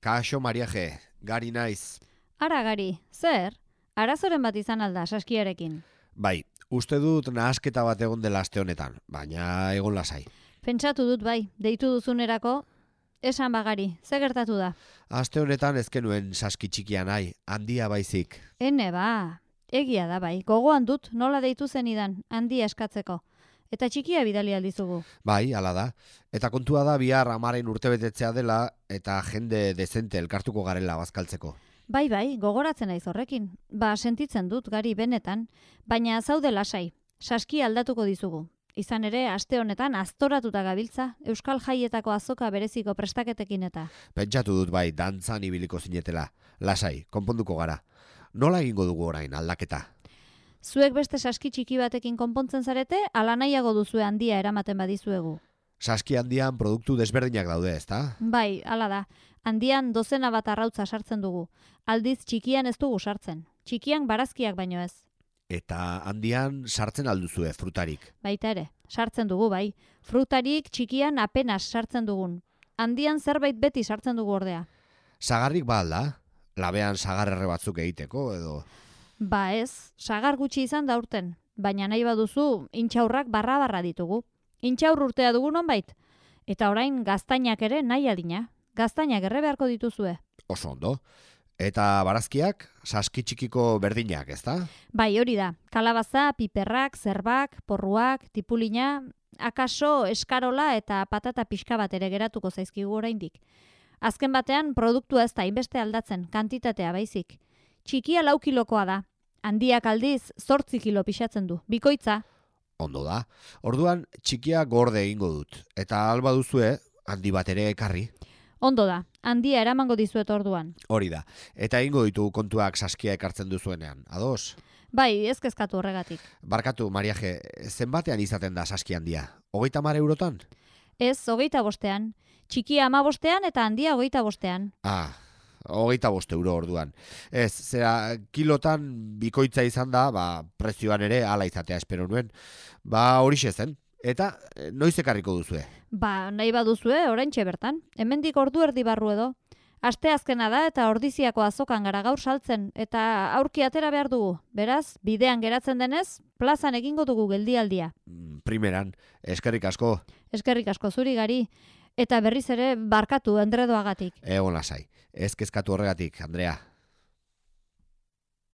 Kaixo Mariaje, gari naiz. Ara gari, zer? Arazoren bat izan alda saskiarekin. Bai, uste dut nahasketa bat egon dela aste honetan, baina egon lasai. Pentsatu dut bai, deitu duzunerako, esan bagari, ze gertatu da? Aste honetan ezkenuen saski txikia nahi, handia baizik. Ene ba, egia da bai, gogoan dut nola deitu zenidan, handia eskatzeko. Eta txikia bidali aldizugu. Bai, hala da. Eta kontua da bihar amaren urtebetetzea dela eta jende dezente elkartuko garela bazkaltzeko. Bai, bai, gogoratzen naiz horrekin. Ba, sentitzen dut gari benetan, baina zaude lasai. Saski aldatuko dizugu. Izan ere, aste honetan aztoratuta gabiltza, Euskal Jaietako azoka bereziko prestaketekin eta. Pentsatu dut bai, dantzan ibiliko zinetela. Lasai, konponduko gara. Nola egingo dugu orain aldaketa? Zuek beste saski txiki batekin konpontzen zarete, ala nahiago duzue handia eramaten badizuegu. Saski handian produktu desberdinak daude, ezta? Bai, hala da. Handian dozena bat arrautza sartzen dugu. Aldiz txikian ez dugu sartzen. Txikian barazkiak baino ez. Eta handian sartzen alduzue frutarik. Baita ere, sartzen dugu bai. Frutarik txikian apenas sartzen dugun. Handian zerbait beti sartzen dugu ordea. Sagarrik ba alda? Labean sagarrerre batzuk egiteko edo... Ba ez, sagar gutxi izan da urten. Baina nahi baduzu, intxaurrak barra-barra ditugu. Intxaur urtea dugu nonbait. Eta orain gaztainak ere nahi adina. Gaztainak erre beharko dituzue. Oso ondo. Eta barazkiak, saski txikiko berdinak, ezta? Bai, hori da. Kalabaza, piperrak, zerbak, porruak, tipulina, akaso, eskarola eta patata pixka bat ere geratuko zaizkigu oraindik. Azken batean, produktua ez da inbeste aldatzen, kantitatea baizik. Txikia lau kilokoa da. Handiak aldiz, zortzi kilo pixatzen du. Bikoitza, Ondo da. Orduan, txikia gorde egingo dut. Eta alba duzue, handi bat ere ekarri. ondo da. Handia eramango dizuet orduan. Hori da. Eta egingo ditu kontuak saskia ekartzen duzuenean. Ados? Bai, ez kezkatu horregatik. Barkatu, Mariaje, zenbatean izaten da saski handia? Hogeita mar eurotan? Ez, hogeita bostean. Txikia ama bostean eta handia hogeita bostean. Ah, hogeita bost euro orduan. Ez, zera, kilotan bikoitza izan da, ba, prezioan ere ala izatea espero nuen. Ba, horixe zen. Eta, eh, noiz ekarriko duzue? Ba, nahi baduzue, oraintxe bertan. Hemendik ordu erdi barru edo. Aste azkena da eta ordiziako azokan gara gaur saltzen eta aurki atera behar dugu. Beraz, bidean geratzen denez, plazan egingo dugu geldialdia. Mm, Primeran, eskerrik asko, Eskerrik asko zuri gari. Eta berriz ere barkatu endredoagatik. egon lasai. Ez kezkatu horregatik, Andrea.